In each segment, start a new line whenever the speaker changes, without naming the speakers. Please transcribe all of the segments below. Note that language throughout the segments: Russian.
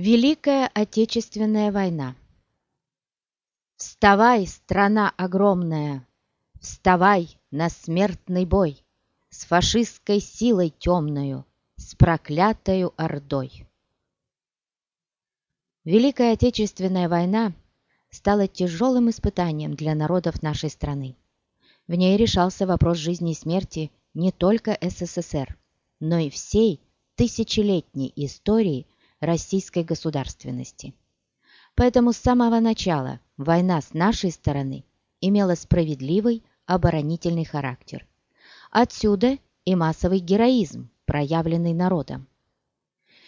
Великая Отечественная война Вставай, страна огромная! Вставай на смертный бой С фашистской силой темною, С проклятою Ордой! Великая Отечественная война стала тяжелым испытанием для народов нашей страны. В ней решался вопрос жизни и смерти не только СССР, но и всей тысячелетней истории – российской государственности. Поэтому с самого начала война с нашей стороны имела справедливый оборонительный характер. Отсюда и массовый героизм, проявленный народом.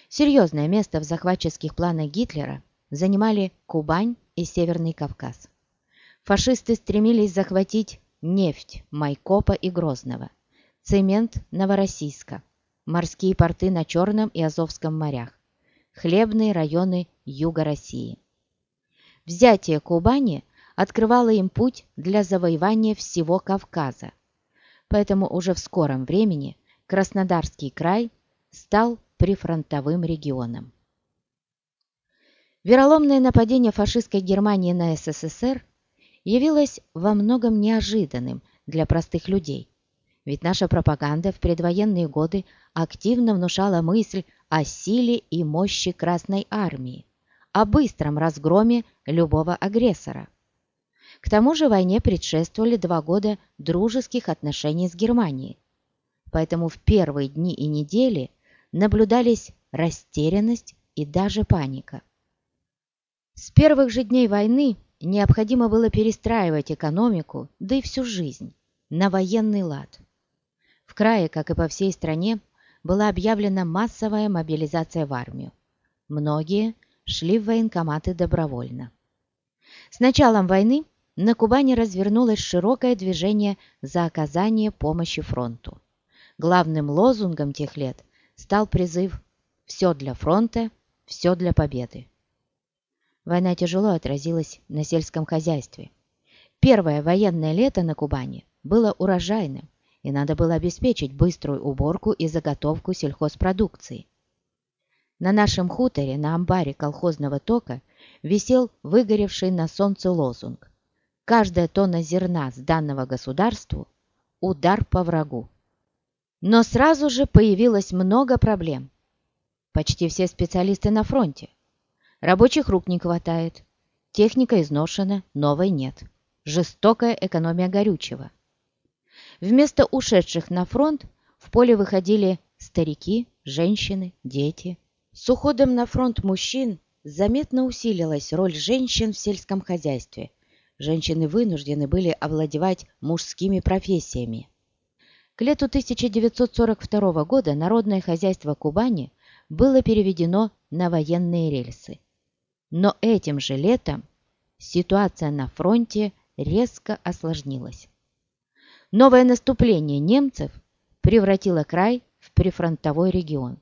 Серьезное место в захватческих планах Гитлера занимали Кубань и Северный Кавказ. Фашисты стремились захватить нефть Майкопа и Грозного, цемент Новороссийска, морские порты на Черном и Азовском морях, хлебные районы юга России. Взятие Кубани открывало им путь для завоевания всего Кавказа, поэтому уже в скором времени Краснодарский край стал прифронтовым регионом. Вероломное нападение фашистской Германии на СССР явилось во многом неожиданным для простых людей, ведь наша пропаганда в предвоенные годы активно внушала мысль о силе и мощи Красной Армии, о быстром разгроме любого агрессора. К тому же войне предшествовали два года дружеских отношений с Германией. Поэтому в первые дни и недели наблюдались растерянность и даже паника. С первых же дней войны необходимо было перестраивать экономику, да и всю жизнь, на военный лад. Крае, как и по всей стране, была объявлена массовая мобилизация в армию. Многие шли в военкоматы добровольно. С началом войны на Кубани развернулось широкое движение за оказание помощи фронту. Главным лозунгом тех лет стал призыв «Все для фронта, все для победы». Война тяжело отразилась на сельском хозяйстве. Первое военное лето на Кубани было урожайным и надо было обеспечить быструю уборку и заготовку сельхозпродукции. На нашем хуторе на амбаре колхозного тока висел выгоревший на солнце лозунг «Каждая тонна зерна, сданного государству, удар по врагу». Но сразу же появилось много проблем. Почти все специалисты на фронте. Рабочих рук не хватает. Техника изношена, новой нет. Жестокая экономия горючего – Вместо ушедших на фронт в поле выходили старики, женщины, дети. С уходом на фронт мужчин заметно усилилась роль женщин в сельском хозяйстве. Женщины вынуждены были овладевать мужскими профессиями. К лету 1942 года народное хозяйство Кубани было переведено на военные рельсы. Но этим же летом ситуация на фронте резко осложнилась. Новое наступление немцев превратило край в прифронтовой регион.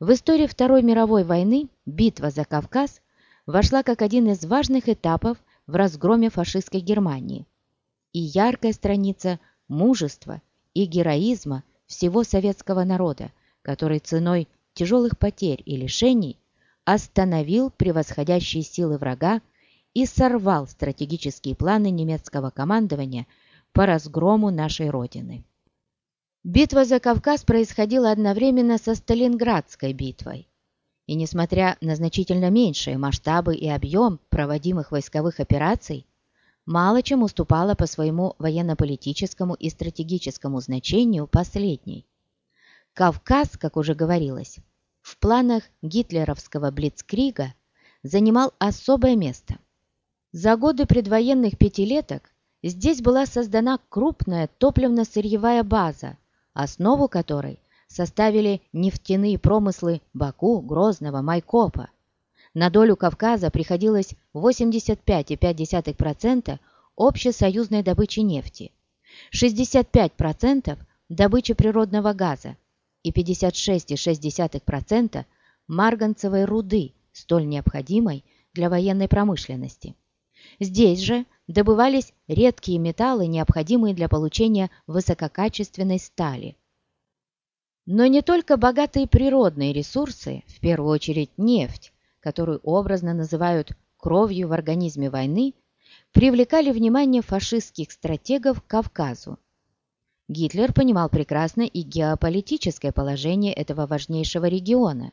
В истории Второй мировой войны битва за Кавказ вошла как один из важных этапов в разгроме фашистской Германии и яркая страница мужества и героизма всего советского народа, который ценой тяжелых потерь и лишений остановил превосходящие силы врага и сорвал стратегические планы немецкого командования – по разгрому нашей Родины. Битва за Кавказ происходила одновременно со Сталинградской битвой. И несмотря на значительно меньшие масштабы и объем проводимых войсковых операций, мало чем уступала по своему военно-политическому и стратегическому значению последней. Кавказ, как уже говорилось, в планах гитлеровского блицкрига занимал особое место. За годы предвоенных пятилеток Здесь была создана крупная топливно-сырьевая база, основу которой составили нефтяные промыслы Баку, Грозного, Майкопа. На долю Кавказа приходилось 85,5% общесоюзной добычи нефти, 65% добычи природного газа и 56,6% марганцевой руды, столь необходимой для военной промышленности. Здесь же добывались редкие металлы, необходимые для получения высококачественной стали. Но не только богатые природные ресурсы, в первую очередь нефть, которую образно называют кровью в организме войны, привлекали внимание фашистских стратегов к Кавказу. Гитлер понимал прекрасно и геополитическое положение этого важнейшего региона,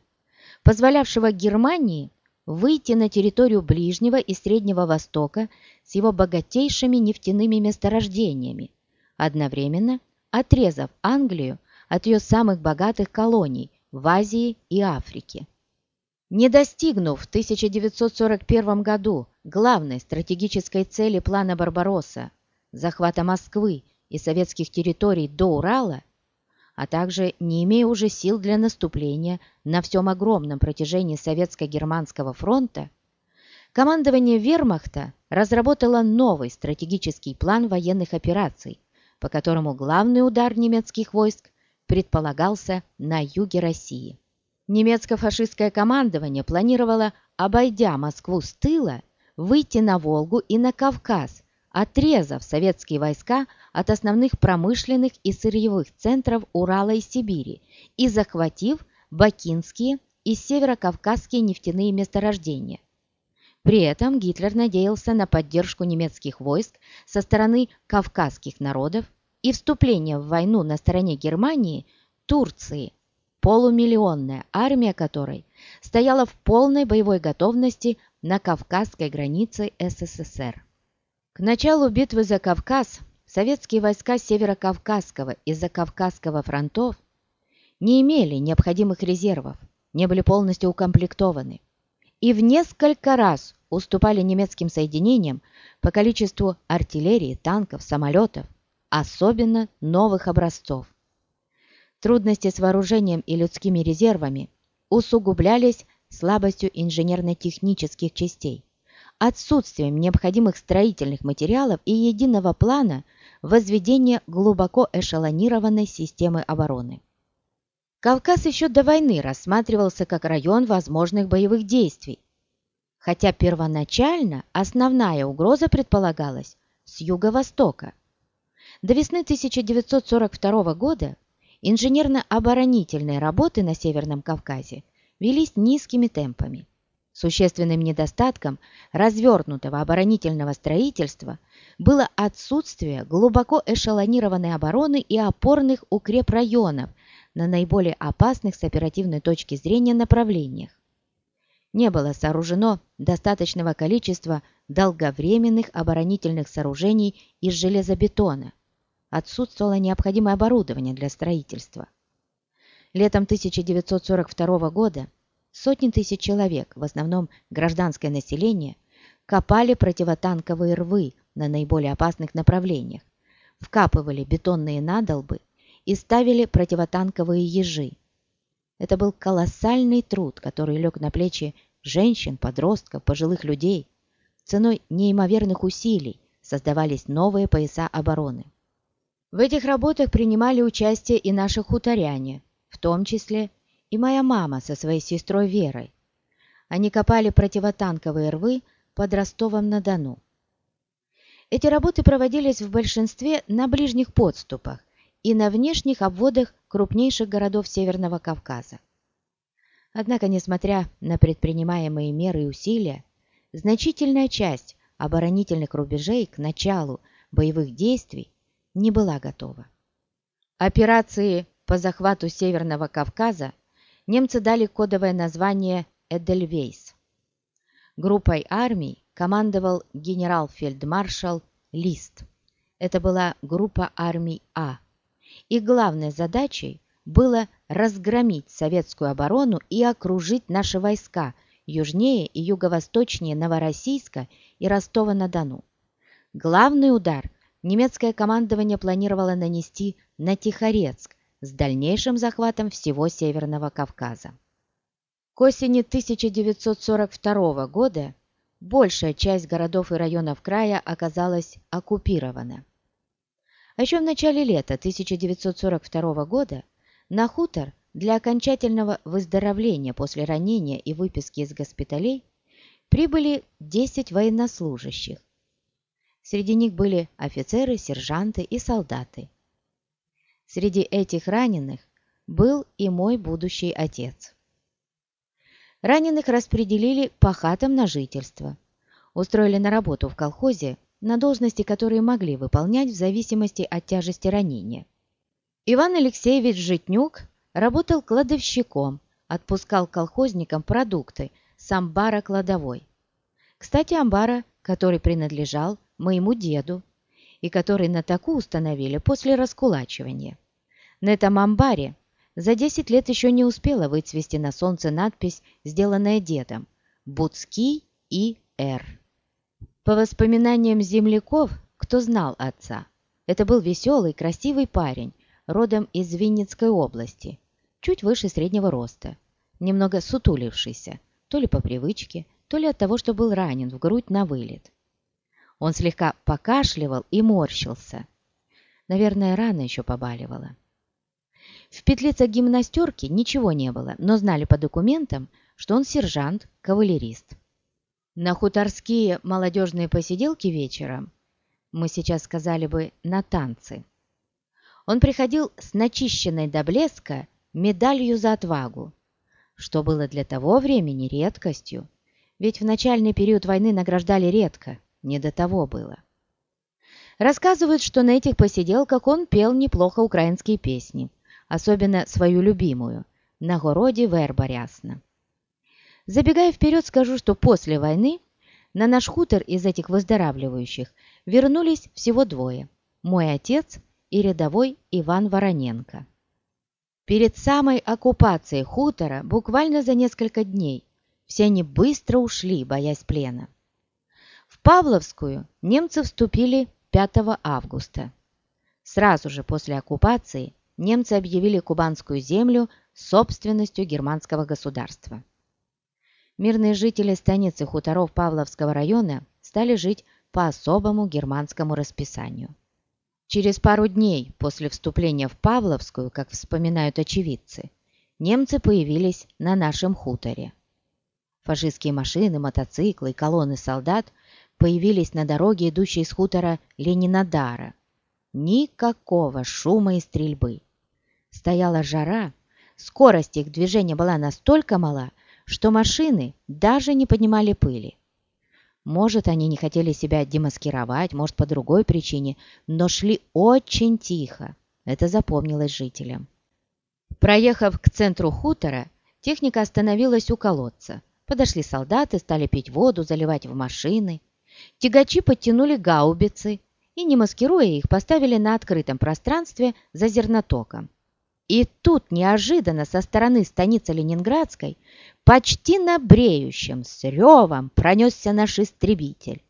позволявшего Германии выйти на территорию Ближнего и Среднего Востока с его богатейшими нефтяными месторождениями, одновременно отрезав Англию от ее самых богатых колоний в Азии и Африке. Не достигнув в 1941 году главной стратегической цели плана Барбаросса – захвата Москвы и советских территорий до Урала, а также не имея уже сил для наступления на всем огромном протяжении Советско-Германского фронта, командование вермахта разработало новый стратегический план военных операций, по которому главный удар немецких войск предполагался на юге России. Немецко-фашистское командование планировало, обойдя Москву с тыла, выйти на Волгу и на Кавказ отрезав советские войска от основных промышленных и сырьевых центров Урала и Сибири и захватив бакинские и северокавказские нефтяные месторождения. При этом Гитлер надеялся на поддержку немецких войск со стороны кавказских народов и вступление в войну на стороне Германии Турции, полумиллионная армия которой стояла в полной боевой готовности на кавказской границе СССР. К началу битвы за Кавказ советские войска Северо-Кавказского и Закавказского фронтов не имели необходимых резервов, не были полностью укомплектованы и в несколько раз уступали немецким соединениям по количеству артиллерии, танков, самолетов, особенно новых образцов. Трудности с вооружением и людскими резервами усугублялись слабостью инженерно-технических частей отсутствием необходимых строительных материалов и единого плана возведения глубоко эшелонированной системы обороны. Кавказ еще до войны рассматривался как район возможных боевых действий, хотя первоначально основная угроза предполагалась с юго-востока. До весны 1942 года инженерно-оборонительные работы на Северном Кавказе велись низкими темпами. Существенным недостатком развернутого оборонительного строительства было отсутствие глубоко эшелонированной обороны и опорных укрепрайонов на наиболее опасных с оперативной точки зрения направлениях. Не было сооружено достаточного количества долговременных оборонительных сооружений из железобетона. Отсутствовало необходимое оборудование для строительства. Летом 1942 года Сотни тысяч человек, в основном гражданское население, копали противотанковые рвы на наиболее опасных направлениях, вкапывали бетонные надолбы и ставили противотанковые ежи. Это был колоссальный труд, который лег на плечи женщин, подростков, пожилых людей. Ценой неимоверных усилий создавались новые пояса обороны. В этих работах принимали участие и наши хуторяне, в том числе и моя мама со своей сестрой Верой. Они копали противотанковые рвы под Ростовом-на-Дону. Эти работы проводились в большинстве на ближних подступах и на внешних обводах крупнейших городов Северного Кавказа. Однако, несмотря на предпринимаемые меры и усилия, значительная часть оборонительных рубежей к началу боевых действий не была готова. Операции по захвату Северного Кавказа немцы дали кодовое название «Эдельвейс». Группой армий командовал генерал-фельдмаршал Лист. Это была группа армий А. И главной задачей было разгромить советскую оборону и окружить наши войска южнее и юго-восточнее Новороссийска и Ростова-на-Дону. Главный удар немецкое командование планировало нанести на Тихорецк, с дальнейшим захватом всего Северного Кавказа. К осени 1942 года большая часть городов и районов края оказалась оккупирована. А еще в начале лета 1942 года на хутор для окончательного выздоровления после ранения и выписки из госпиталей прибыли 10 военнослужащих. Среди них были офицеры, сержанты и солдаты. Среди этих раненых был и мой будущий отец. Раненых распределили по хатам на жительство. Устроили на работу в колхозе на должности, которые могли выполнять в зависимости от тяжести ранения. Иван Алексеевич Житнюк работал кладовщиком, отпускал колхозникам продукты с амбара кладовой. Кстати, амбара, который принадлежал моему деду, и который на таку установили после раскулачивания. На этом амбаре за 10 лет еще не успела выцвести на солнце надпись, сделанная дедом «Буцкий и Р». По воспоминаниям земляков, кто знал отца, это был веселый, красивый парень, родом из Винницкой области, чуть выше среднего роста, немного сутулившийся, то ли по привычке, то ли от того, что был ранен в грудь на вылет. Он слегка покашливал и морщился. Наверное, рана еще побаливала. В петлицах гимнастерки ничего не было, но знали по документам, что он сержант-кавалерист. На хуторские молодежные посиделки вечером, мы сейчас сказали бы на танцы, он приходил с начищенной до блеска медалью за отвагу, что было для того времени редкостью, ведь в начальный период войны награждали редко, не до того было. Рассказывают, что на этих посиделках он пел неплохо украинские песни, особенно свою любимую «На городе верба рясна». Забегая вперед, скажу, что после войны на наш хутор из этих выздоравливающих вернулись всего двое – мой отец и рядовой Иван Вороненко. Перед самой оккупацией хутора, буквально за несколько дней, все они быстро ушли, боясь плена. Павловскую немцы вступили 5 августа. Сразу же после оккупации немцы объявили кубанскую землю собственностью германского государства. Мирные жители станицы хуторов Павловского района стали жить по особому германскому расписанию. Через пару дней после вступления в Павловскую, как вспоминают очевидцы, немцы появились на нашем хуторе. Фашистские машины, мотоциклы и колонны солдат появились на дороге, идущей с хутора Ленинодара. Никакого шума и стрельбы. Стояла жара, скорость их движения была настолько мала, что машины даже не поднимали пыли. Может, они не хотели себя демаскировать, может, по другой причине, но шли очень тихо. Это запомнилось жителям. Проехав к центру хутора, техника остановилась у колодца. Подошли солдаты, стали пить воду, заливать в машины. Тягачи подтянули гаубицы и, не маскируя их, поставили на открытом пространстве за зернотоком. И тут неожиданно со стороны станицы Ленинградской почти на бреющем с ревом пронесся наш истребитель.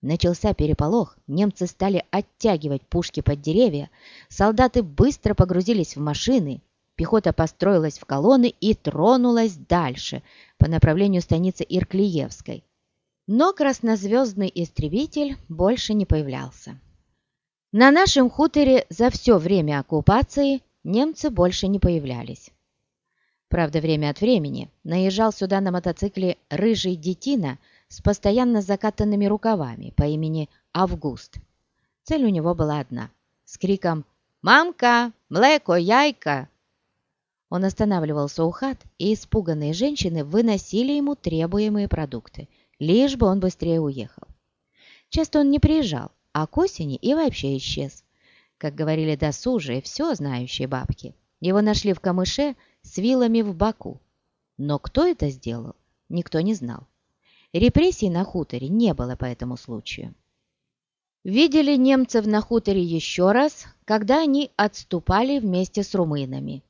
Начался переполох, немцы стали оттягивать пушки под деревья, солдаты быстро погрузились в машины, пехота построилась в колонны и тронулась дальше по направлению станицы Ирклиевской. Но краснозвездный истребитель больше не появлялся. На нашем хуторе за все время оккупации немцы больше не появлялись. Правда, время от времени наезжал сюда на мотоцикле рыжий детина с постоянно закатанными рукавами по имени Август. Цель у него была одна – с криком «Мамка! Млеко! Яйка!» Он останавливался у хат, и испуганные женщины выносили ему требуемые продукты, лишь бы он быстрее уехал. Часто он не приезжал, а к осени и вообще исчез как говорили досужие, все знающие бабки. Его нашли в камыше с вилами в боку. Но кто это сделал, никто не знал. Репрессий на хуторе не было по этому случаю. Видели немцев на хуторе еще раз, когда они отступали вместе с румынами.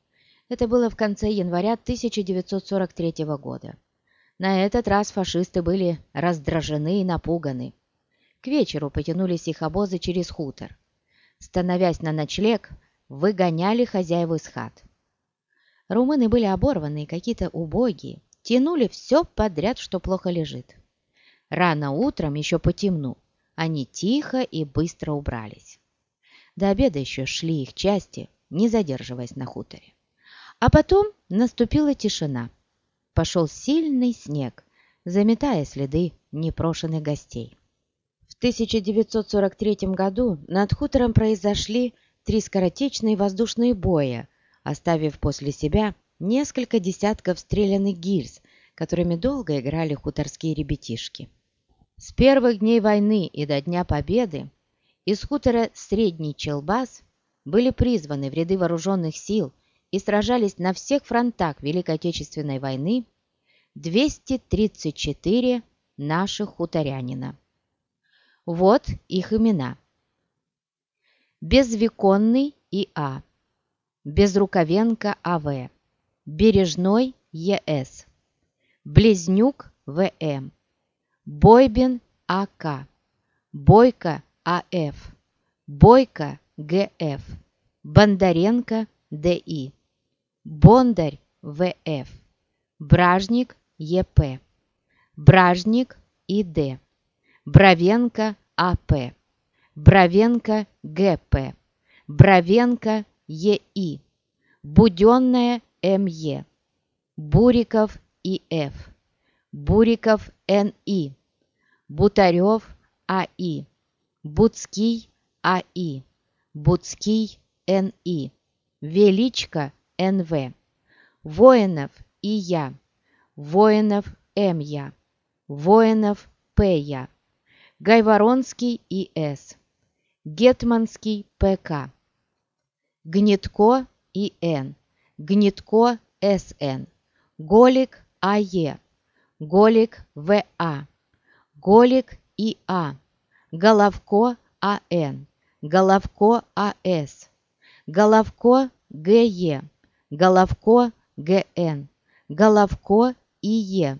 Это было в конце января 1943 года. На этот раз фашисты были раздражены и напуганы. К вечеру потянулись их обозы через хутор становясь на ночлег, выгоняли хозяев из хат. Румыны были оборванные, какие-то убогие, тянули все подряд, что плохо лежит. Рано утром, еще по темну, они тихо и быстро убрались. До обеда еще шли их части, не задерживаясь на хуторе. А потом наступила тишина. Пошел сильный снег, заметая следы непрошенных гостей. 1943 году над хутором произошли три скоротечные воздушные боя, оставив после себя несколько десятков стрелянных гильз, которыми долго играли хуторские ребятишки. С первых дней войны и до Дня Победы из хутора Средний Челбас были призваны в ряды вооруженных сил и сражались на всех фронтах Великой Отечественной войны 234 наших хуторянина. Вот их имена. Безвеконный И.А. Безрукавенко А.В. Бережной Е.С. Близнюк В.М. Бойбин А.К. Бойко А.Ф. Бойко Г.Ф. Бондаренко Д.И. Бондарь В.Ф. Бражник Е.П. Бражник И.Д. Бровенко А.П. Бровенко Г.П. Бровенко Е.И. Буденная М.Е. Буриков И.Ф. Буриков Н.И. Бутарев А.И. Буцкий А.И. Буцкий Н.И. Величко Н.В. Воинов И. Я. Воинов М. Я. Воинов П. Я. Гайворонский И.С. Гетманский П.К. Гнетко И.Н. Гнетко С.Н. Голик А.Е. Голик В.А. Голик И.А. Головко А.Н. Головко А.С. Головко Г.Е. Головко Г.Н. Головко И.Е.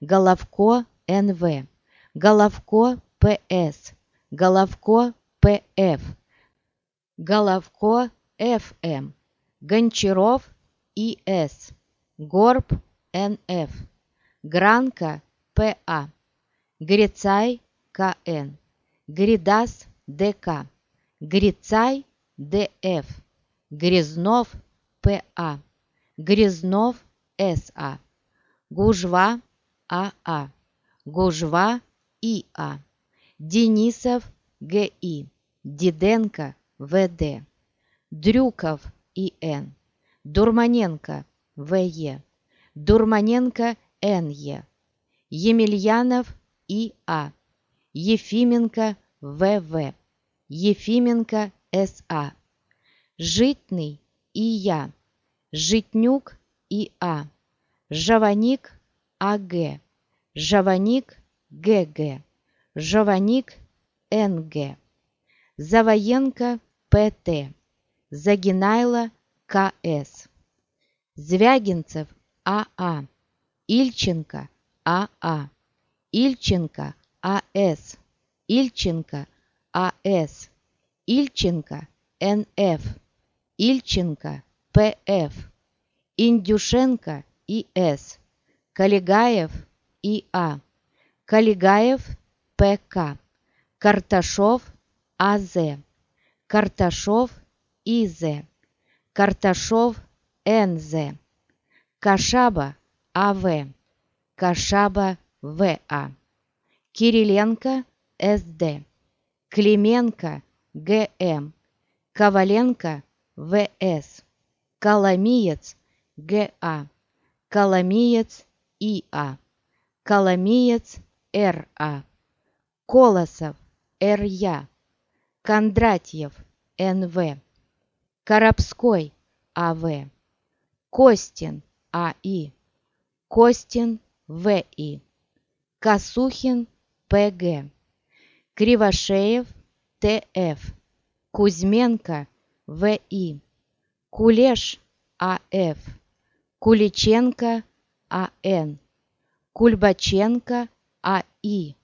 Головко Н.В. Головко П.С. Головко П.Ф. Головко Ф.М. Гончаров И.С. Горб Н.Ф. Гранка П.А. Грицай К.Н. Гридас Д.К. Грицай Д.Ф. Грязнов П.А. Грязнов С.А. Гужва А.А. Гужва И.А. Денисов Г.И. Диденко В.Д. Дрюков И.Н. Дурманенко В.Е. Дурманенко Н.Е. Емельянов И.А. Ефименко В.В. Ефименко С.А. Житный И. Я. Житнюк И.А. Жаваник А.Г. Жаваник Г.Г. Жаваник Н.Г. Завоенко П.Т. Загинайло К.С. Звягинцев А.А. Ильченко А.А. Ильченко А.С. Ильченко А.С. Ильченко Н.Ф. Ильченко П.Ф. Индюшенко И.С. Калигаев И.А. Калигаев П.К. Карташов А.З. Карташов И.З. Карташов Н.З. Кашаба А.В. Кашаба В.А. Кириленко С.Д. Клименко Г.М. Коваленко В.С. Коломиец Г.А. Коломиец И.А. Коломиец Р.А. Колосов Р.Я. Кондратьев Н.В. Коробской А.В. Костин А.И. Костин В.И. Косухин П.Г. Кривошеев Т.Ф. Кузьменко В.И. Кулеш А.Ф. Куличенко А.Н. Кульбаченко А.И.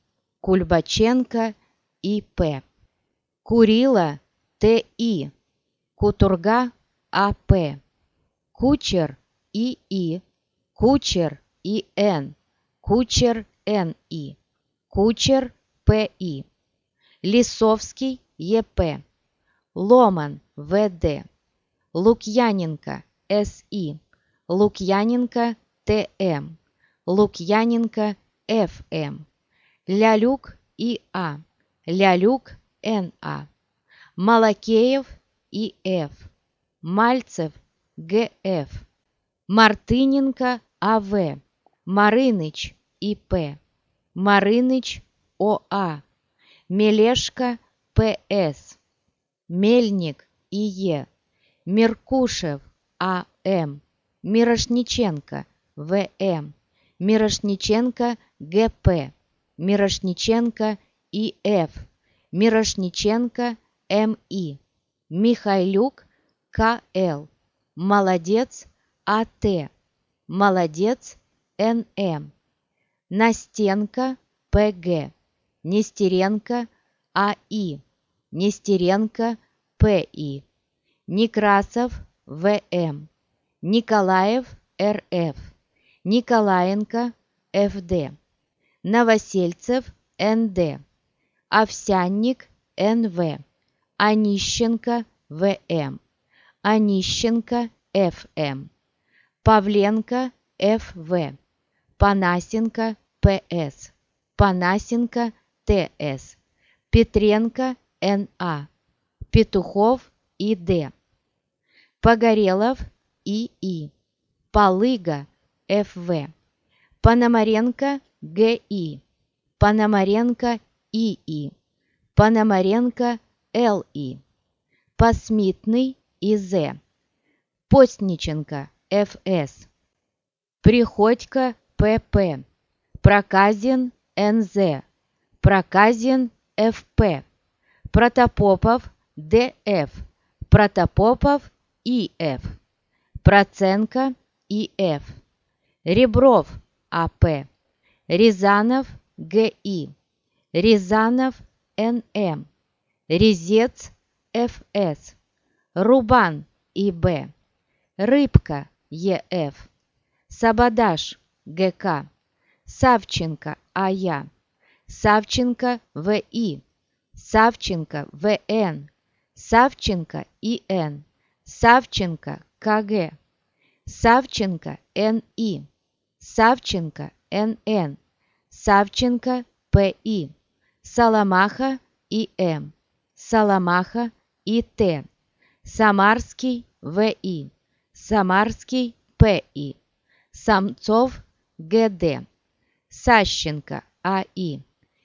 Кульбаченко И.П. Курила Т.И. Кутурга А.П. Кучер И.И. Кучер И.Н. Кучер Н.И. Кучер П.И. Лисовский Е.П. Ломан В.Д. Лукьяненко С.И. Лукьяненко Т.М. Лукьяненко Ф.М. Лялюк И.А. Лялюк Н.А. Малакеев И.Ф. Мальцев ГФ, Мартыненко АВ, Марыныч ИП, Марыныч ОА, Мелешко ПС, Мельник ИЕ, Меркушев А.М., Мирошниченко В.М., Мирошниченко Г.П., Мирошниченко И.Ф., Мирошниченко М.И., Михайлюк К.Л., Молодец А.Т., Молодец Н.М., Настенко П.Г., Нестеренко А.И., Нестеренко П.И., Некрасов В.М., Николаев Р.Ф., Николаенко Ф.Д., Новосельцев Н.Д., Овсянник Н.В., Онищенко В.М., Онищенко Ф.М., Павленко Ф.В., Панасенко П.С., Панасенко Т.С., Петренко Н.А., Петухов И.Д., Погорелов И.И., Полыга Ф.В., Пономаренко Г.И., Пономаренко И.И., Пономаренко Л.И., Посмитный И.З., Постниченко Ф.С., Приходько П.П., Проказин Н.З., Проказин Ф.П., Протопопов Д.Ф., Протопопов И.Ф., Проценко И.Ф., Ребров А.П., Рязанов Г.И., Рязанов Н.М., Резец Ф.С., Рубан И.Б., Рыбка Е.Ф., Сабадаш Г.К., Савченко А.Я., Савченко В.И., Савченко В.Н., Савченко И.Н., Савченко К.Г., Савченко Н.И., Савченко Н.Н., Савченко П.И., Соломаха И.М., Соломаха И.Т., Самарский В.И., Самарский П.И., Самцов Г.Д., Сащенко А.И.,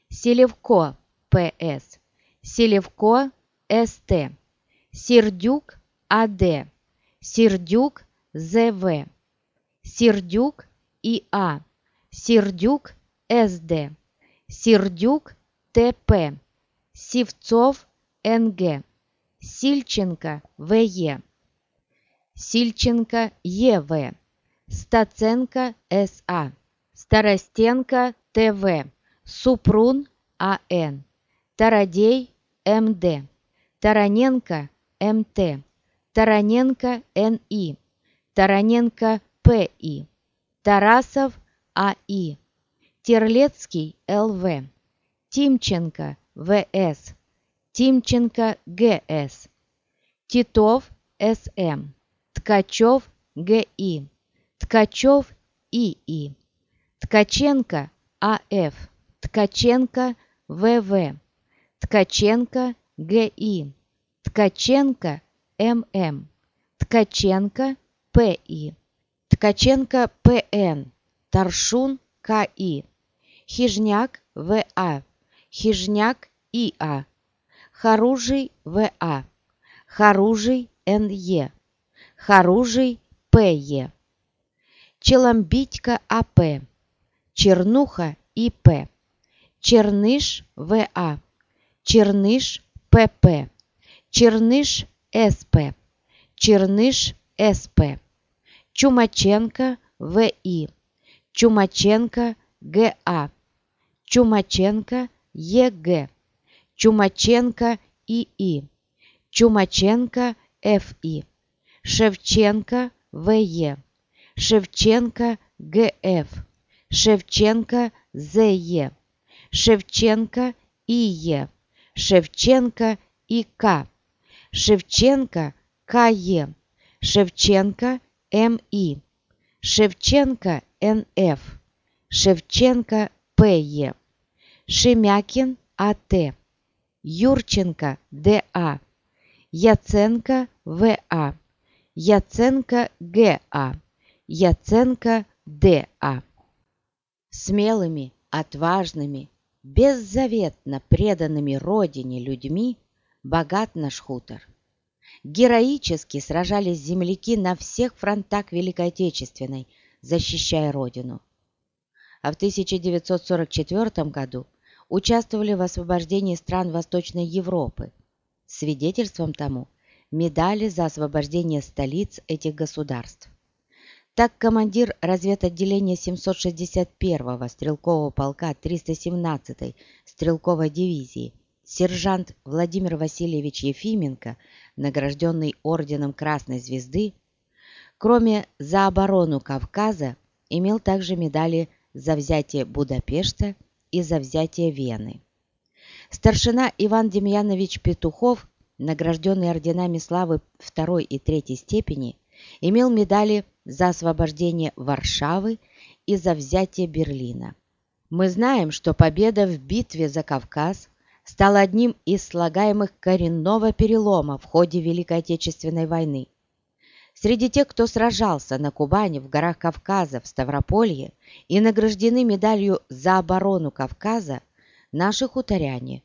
Селевко П.С., Селевко С.Т., Сердюк А.Д., Сердюк З.В., Сердюк И.А., Сердюк С.Д., Сердюк Т.П., Сивцов Н.Г., Сильченко В.Е., Сильченко Е.В., Стаценко С.А., Старостенко Т.В., Супрун А.Н., Тарадей М.Д., Тараненко М.Т., Тараненко Н.И., Тараненко П.И., Тарасов А.И., Терлецкий Л.В., Тимченко В.С., Тимченко Г.С., Титов С.М., Ткачев Г.И., Ткачев И.И., Ткаченко А.Ф., Ткаченко В.В., Ткаченко Г.И., Ткаченко М.М., Ткаченко П.И., Ткаченко П.Н., Таршун К.И., Хижняк В.А., Хижняк И.А., Харужий В.А., Харужий Н.Е., Харужий П.Е., Челомбитько А.П., Чернуха И.П., Черныш В.А., Черныш П.П., Черныш С.П., Черныш С.П., Чумаченко В.И., Чумаченко Г.А., Чумаченко Е.Г., Чумаченко И.И., Чумаченко Ф.И., Шевченко В.Е., Шевченко Г.Ф., Шевченко З.Е., Шевченко И.Е., Шевченко И.К., Шевченко К.Е., Шевченко М.И., Шевченко Н.Ф., Шевченко П.Е., Шемякин А.Т., Юрченко Д.А., Яценко В.А., Яценко Г.А., Яценко Д.А. Смелыми, отважными, беззаветно преданными родине людьми богат наш хутор. Героически сражались земляки на всех фронтах Великой Отечественной, защищая родину. А в 1944 году участвовали в освобождении стран Восточной Европы. Свидетельством тому медали за освобождение столиц этих государств. Так командир разведотделения 761-го стрелкового полка 317-й стрелковой дивизии сержант Владимир Васильевич Ефименко, награжденный орденом Красной Звезды, кроме за оборону Кавказа, имел также медали за взятие Будапешта и за взятие Вены. Старшина Иван Демьянович Петухов, награжденный орденами славы второй и третьей степени, имел медали за освобождение Варшавы и за взятие Берлина. Мы знаем, что победа в битве за Кавказ стала одним из слагаемых коренного перелома в ходе Великой Отечественной войны. Среди тех, кто сражался на Кубани, в горах Кавказа, в Ставрополье и награждены медалью за оборону Кавказа, наши хуторяне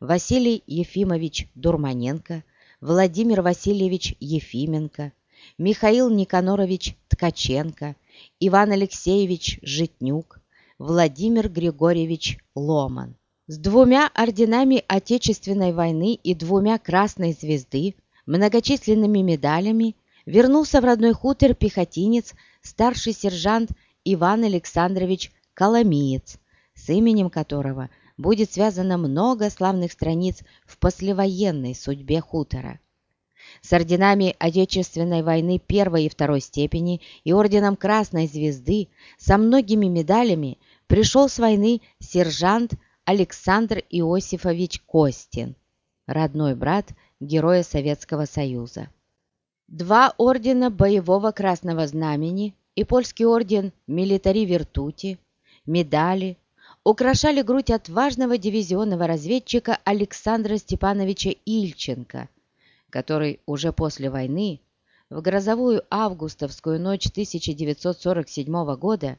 Василий Ефимович Дурманенко, Владимир Васильевич Ефименко, Михаил Никанорович Ткаченко, Иван Алексеевич Житнюк, Владимир Григорьевич Ломан. С двумя орденами Отечественной войны и двумя Красной Звезды, многочисленными медалями, вернулся в родной хутор пехотинец, старший сержант Иван Александрович Коломиец, с именем которого будет связано много славных страниц в послевоенной судьбе хутора с орденами Отечественной войны первой и второй степени и орденом Красной Звезды со многими медалями пришел с войны сержант Александр Иосифович Костин, родной брат Героя Советского Союза. Два ордена Боевого Красного Знамени и польский орден Милитари Вертути, медали, украшали грудь отважного дивизионного разведчика Александра Степановича Ильченко – который уже после войны, в грозовую августовскую ночь 1947 года,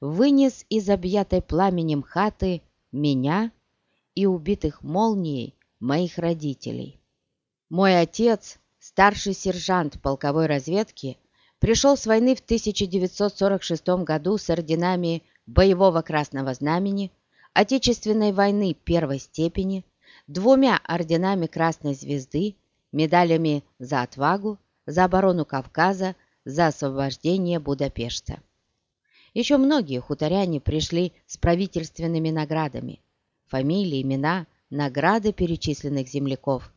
вынес из объятой пламенем хаты меня и убитых молнией моих родителей. Мой отец, старший сержант полковой разведки, пришел с войны в 1946 году с орденами Боевого Красного Знамени, Отечественной войны первой степени, двумя орденами Красной Звезды медалями за отвагу, за оборону Кавказа, за освобождение Будапешта. Еще многие хуторяне пришли с правительственными наградами. Фамилии, имена, награды перечисленных земляков.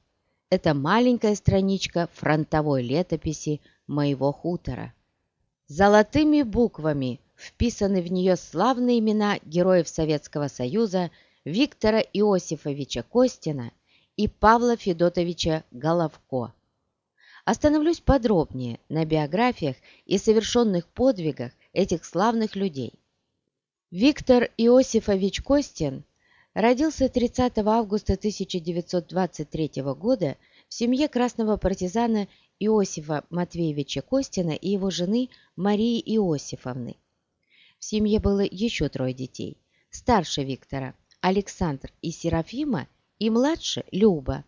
Это маленькая страничка фронтовой летописи моего хутора. Золотыми буквами вписаны в нее славные имена героев Советского Союза Виктора Иосифовича Костина и Павла Федотовича Головко. Остановлюсь подробнее на биографиях и совершенных подвигах этих славных людей. Виктор Иосифович Костин родился 30 августа 1923 года в семье красного партизана Иосифа Матвеевича Костина и его жены Марии Иосифовны. В семье было еще трое детей. Старше Виктора Александр и Серафима и младше Люба.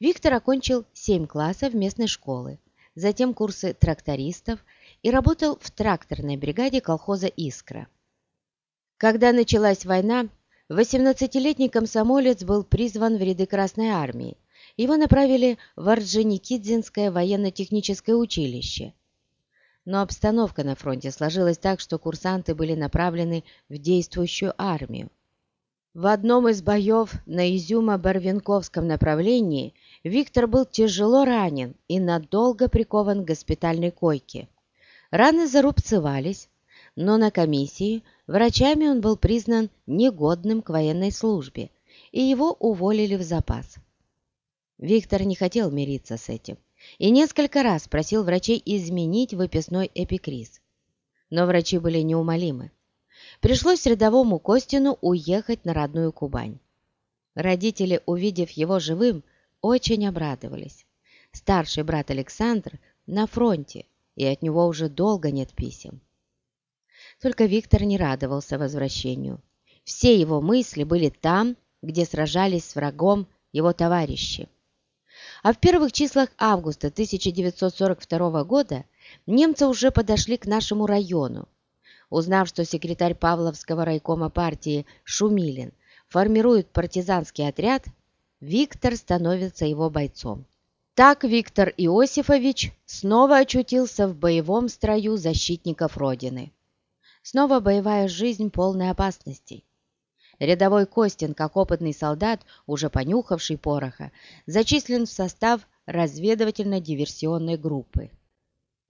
Виктор окончил 7 классов местной школы, затем курсы трактористов и работал в тракторной бригаде колхоза «Искра». Когда началась война, 18-летний комсомолец был призван в ряды Красной Армии. Его направили в Орджоникидзинское военно-техническое училище. Но обстановка на фронте сложилась так, что курсанты были направлены в действующую армию. В одном из боев на Изюмо-Барвинковском направлении Виктор был тяжело ранен и надолго прикован к госпитальной койке. Раны зарубцевались, но на комиссии врачами он был признан негодным к военной службе, и его уволили в запас. Виктор не хотел мириться с этим и несколько раз просил врачей изменить выписной эпикриз. Но врачи были неумолимы. Пришлось рядовому Костину уехать на родную Кубань. Родители, увидев его живым, очень обрадовались. Старший брат Александр, на фронте, и от него уже долго нет писем. Только Виктор не радовался возвращению. Все его мысли были там, где сражались с врагом его товарищи. А в первых числах августа 1942 года немцы уже подошли к нашему району. Узнав, что секретарь Павловского райкома партии Шумилин формирует партизанский отряд, Виктор становится его бойцом. Так Виктор Иосифович снова очутился в боевом строю защитников Родины. Снова боевая жизнь полная опасностей. Рядовой Костин, как опытный солдат, уже понюхавший пороха, зачислен в состав разведывательно-диверсионной группы.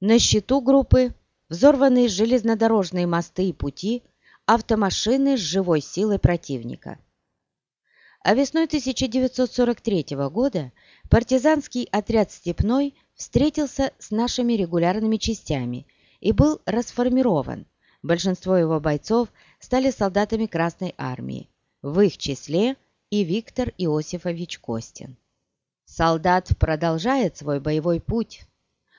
На счету группы взорванные железнодорожные мосты и пути, автомашины с живой силой противника. А весной 1943 года партизанский отряд «Степной» встретился с нашими регулярными частями и был расформирован. Большинство его бойцов стали солдатами Красной Армии, в их числе и Виктор Иосифович Костин. Солдат продолжает свой боевой путь.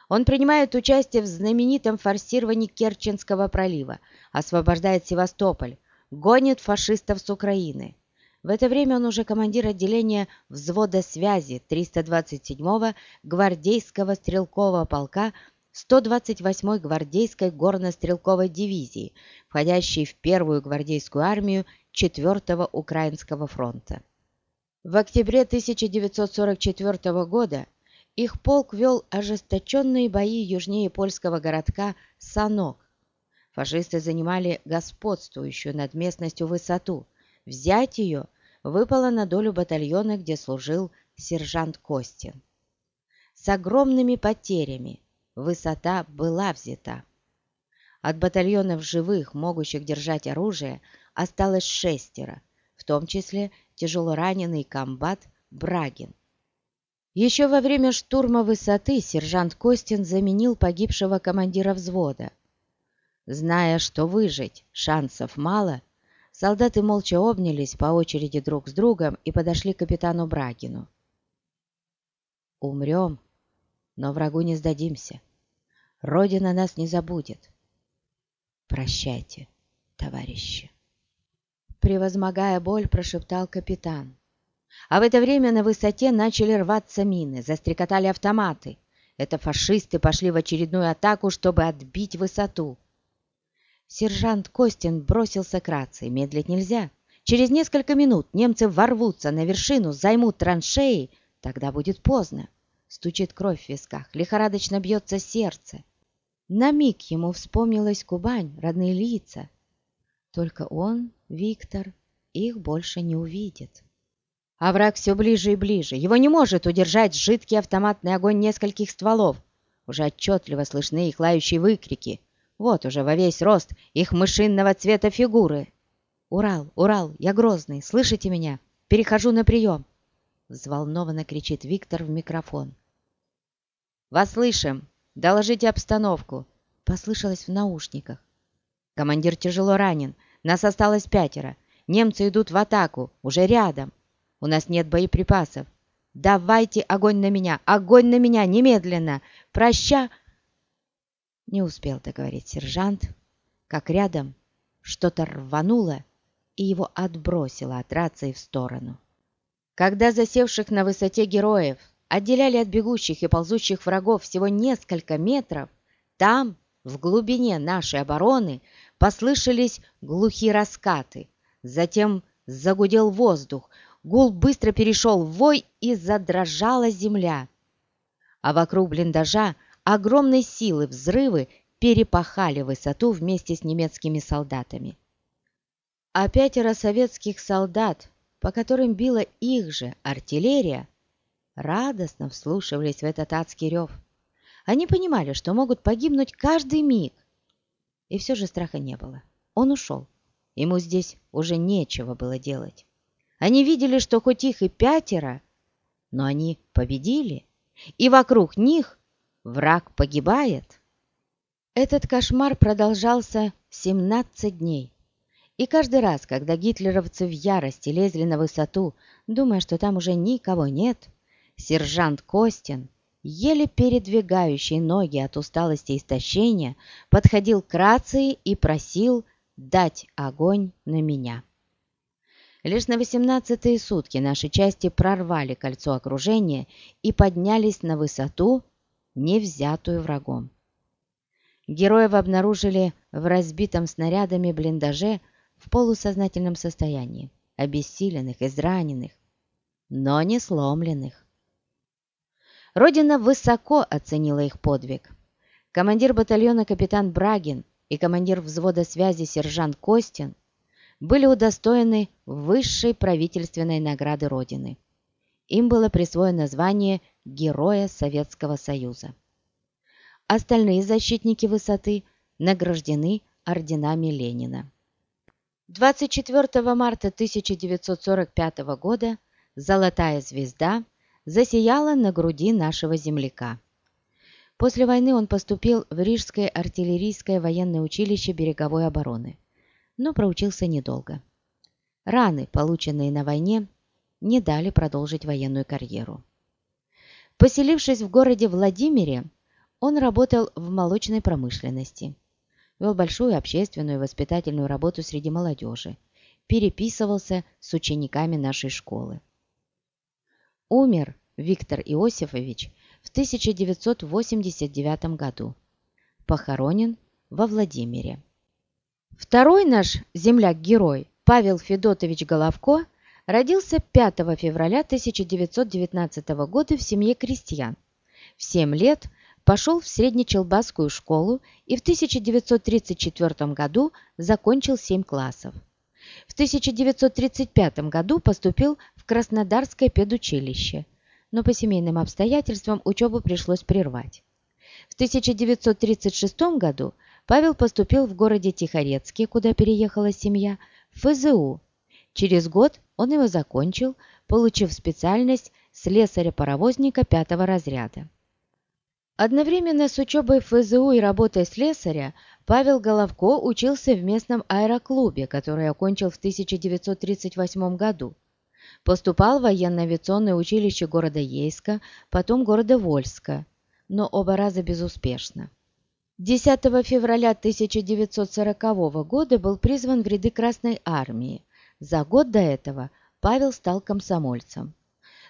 Он принимает участие в знаменитом форсировании Керченского пролива, освобождает Севастополь, гонит фашистов с Украины. В это время он уже командир отделения взвода связи 327-го гвардейского стрелкового полка 128-й гвардейской горно-стрелковой дивизии, входящей в первую гвардейскую армию 4-го Украинского фронта. В октябре 1944 года их полк вел ожесточенные бои южнее польского городка Санок. Фашисты занимали господствующую над местностью высоту. Взять ее выпало на долю батальона, где служил сержант Костин. С огромными потерями высота была взята. От батальонов живых, могущих держать оружие, осталось шестеро, в том числе тяжело раненый комбат Брагин. Еще во время штурма высоты сержант Костин заменил погибшего командира взвода. Зная, что выжить шансов мало, Солдаты молча обнялись по очереди друг с другом и подошли к капитану Брагину. «Умрем, но врагу не сдадимся. Родина нас не забудет. Прощайте, товарищи!» Превозмогая боль, прошептал капитан. А в это время на высоте начали рваться мины, застрекотали автоматы. Это фашисты пошли в очередную атаку, чтобы отбить высоту. Сержант Костин бросился к рации. Медлить нельзя. Через несколько минут немцы ворвутся на вершину, займут траншеи. Тогда будет поздно. Стучит кровь в висках, лихорадочно бьется сердце. На миг ему вспомнилась Кубань, родные лица. Только он, Виктор, их больше не увидит. А враг все ближе и ближе. Его не может удержать жидкий автоматный огонь нескольких стволов. Уже отчетливо слышны их лающие выкрики. Вот уже во весь рост их мышинного цвета фигуры. «Урал, Урал, я Грозный, слышите меня? Перехожу на прием!» Взволнованно кричит Виктор в микрофон. «Вас слышим! Доложите обстановку!» Послышалось в наушниках. «Командир тяжело ранен. Нас осталось пятеро. Немцы идут в атаку. Уже рядом. У нас нет боеприпасов. Давайте огонь на меня! Огонь на меня! Немедленно! Проща!» Не успел договорить сержант, как рядом что-то рвануло и его отбросило от рации в сторону. Когда засевших на высоте героев отделяли от бегущих и ползущих врагов всего несколько метров, там, в глубине нашей обороны, послышались глухие раскаты. Затем загудел воздух, гул быстро перешел в вой и задрожала земля. А вокруг блиндажа огромной силы взрывы перепахали высоту вместе с немецкими солдатами. А пятеро советских солдат, по которым била их же артиллерия, радостно вслушивались в этот адский рев. Они понимали, что могут погибнуть каждый миг. И все же страха не было. Он ушел. Ему здесь уже нечего было делать. Они видели, что хоть их и пятеро, но они победили, и вокруг них Враг погибает. Этот кошмар продолжался 17 дней. И каждый раз, когда гитлеровцы в ярости лезли на высоту, думая, что там уже никого нет, сержант Костин еле передвигающий ноги от усталости и истощения, подходил к рации и просил дать огонь на меня. Лишь на восемнадцатые сутки наши части прорвали кольцо окружения и поднялись на высоту, не взятую врагом. Героев обнаружили в разбитом снарядами блиндаже в полусознательном состоянии, обессиленных, израненных, но не сломленных. Родина высоко оценила их подвиг. Командир батальона капитан Брагин и командир взвода связи сержант Костин были удостоены высшей правительственной награды Родины. Им было присвоено звание Героя Советского Союза. Остальные защитники высоты награждены орденами Ленина. 24 марта 1945 года «Золотая звезда» засияла на груди нашего земляка. После войны он поступил в Рижское артиллерийское военное училище береговой обороны, но проучился недолго. Раны, полученные на войне, не дали продолжить военную карьеру. Поселившись в городе Владимире, он работал в молочной промышленности, вел большую общественную и воспитательную работу среди молодежи, переписывался с учениками нашей школы. Умер Виктор Иосифович в 1989 году. Похоронен во Владимире. Второй наш земляк-герой Павел Федотович Головко родился 5 февраля 1919 года в семье крестьян. В 7 лет пошел в среднечелбасскую школу и в 1934 году закончил 7 классов. В 1935 году поступил в Краснодарское педучилище, но по семейным обстоятельствам учебу пришлось прервать. В 1936 году Павел поступил в городе Тихорецке, куда переехала семья, в ФЗУ. Через год он его закончил, получив специальность слесаря-паровозника пятого разряда. Одновременно с учебой в ФЗУ и работой слесаря Павел Головко учился в местном аэроклубе, который окончил в 1938 году. Поступал в военно-авиационное училище города Ейска, потом города Вольска, но оба раза безуспешно. 10 февраля 1940 года был призван в ряды Красной Армии. За год до этого Павел стал комсомольцем.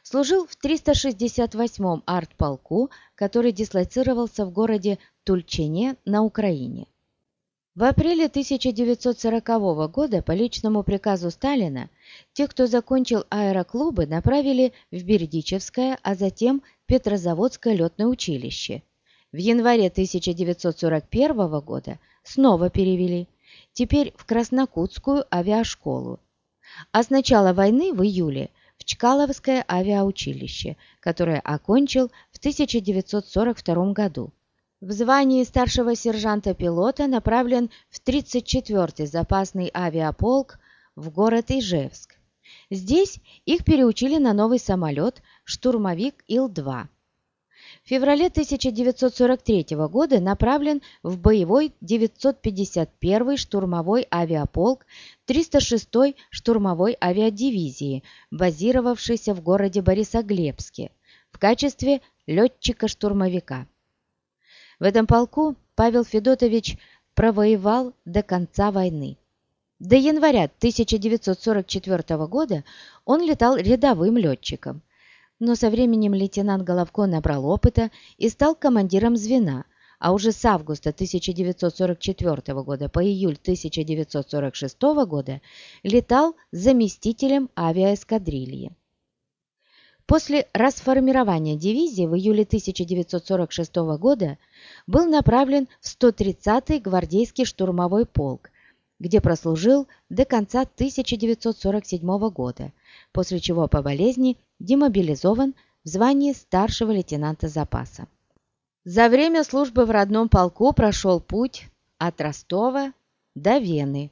Служил в 368-м артполку, который дислоцировался в городе Тульчине на Украине. В апреле 1940 года по личному приказу Сталина тех, кто закончил аэроклубы, направили в Бердичевское, а затем Петрозаводское летное училище. В январе 1941 года снова перевели, теперь в Краснокутскую авиашколу. А с начала войны в июле в Чкаловское авиаучилище, которое окончил в 1942 году. В звании старшего сержанта-пилота направлен в 34-й запасный авиаполк в город Ижевск. Здесь их переучили на новый самолет «Штурмовик Ил-2». В феврале 1943 года направлен в боевой 951-й штурмовой авиаполк 306-й штурмовой авиадивизии, базировавшейся в городе Борисоглебске, в качестве летчика-штурмовика. В этом полку Павел Федотович провоевал до конца войны. До января 1944 года он летал рядовым летчиком, но со временем лейтенант Головко набрал опыта и стал командиром звена, а уже с августа 1944 года по июль 1946 года летал заместителем авиаэскадрильи. После расформирования дивизии в июле 1946 года был направлен в 130-й гвардейский штурмовой полк, где прослужил до конца 1947 года, после чего по болезни демобилизован в звании старшего лейтенанта запаса. За время службы в родном полку прошел путь от Ростова до Вены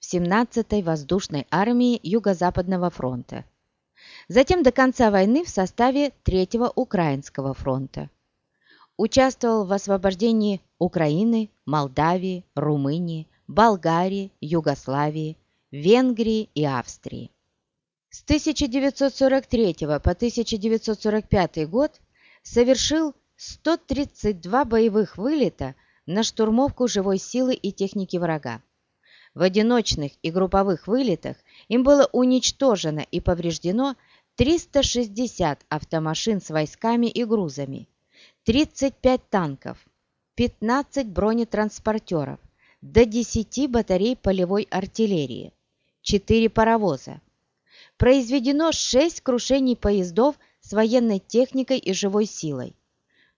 в 17-й воздушной армии Юго-Западного фронта затем до конца войны в составе Третьего Украинского фронта. Участвовал в освобождении Украины, Молдавии, Румынии, Болгарии, Югославии, Венгрии и Австрии. С 1943 по 1945 год совершил 132 боевых вылета на штурмовку живой силы и техники врага. В одиночных и групповых вылетах им было уничтожено и повреждено 360 автомашин с войсками и грузами, 35 танков, 15 бронетранспортеров, до 10 батарей полевой артиллерии, 4 паровоза. Произведено 6 крушений поездов с военной техникой и живой силой.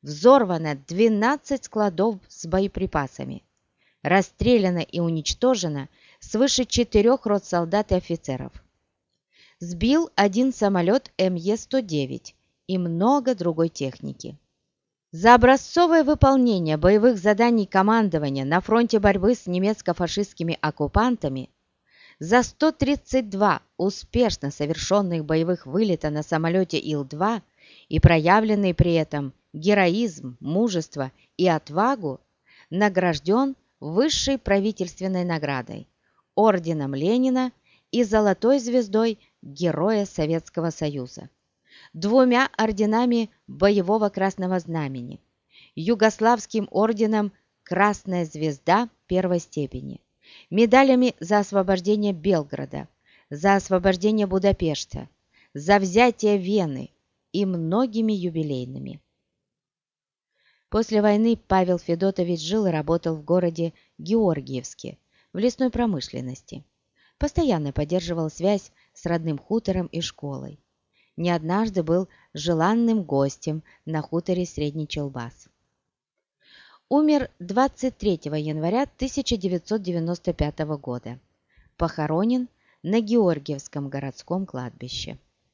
Взорвано 12 складов с боеприпасами. Расстреляно и уничтожено свыше четырех рот солдат и офицеров. Сбил один самолет МЕ-109 и много другой техники. За образцовое выполнение боевых заданий командования на фронте борьбы с немецко-фашистскими оккупантами, за 132 успешно совершенных боевых вылета на самолете Ил-2 и проявленный при этом героизм, мужество и отвагу, награжден высшей правительственной наградой, орденом Ленина и золотой звездой Героя Советского Союза двумя орденами Боевого Красного Знамени, Югославским орденом Красная Звезда первой степени, медалями за освобождение Белграда, за освобождение Будапешта, за взятие Вены и многими юбилейными. После войны Павел Федотович жил и работал в городе Георгиевске, в лесной промышленности. Постоянно поддерживал связь с родным хутором и школой не однажды был желанным гостем на хуторе Средний Челбас. Умер 23 января 1995 года. Похоронен на Георгиевском городском кладбище.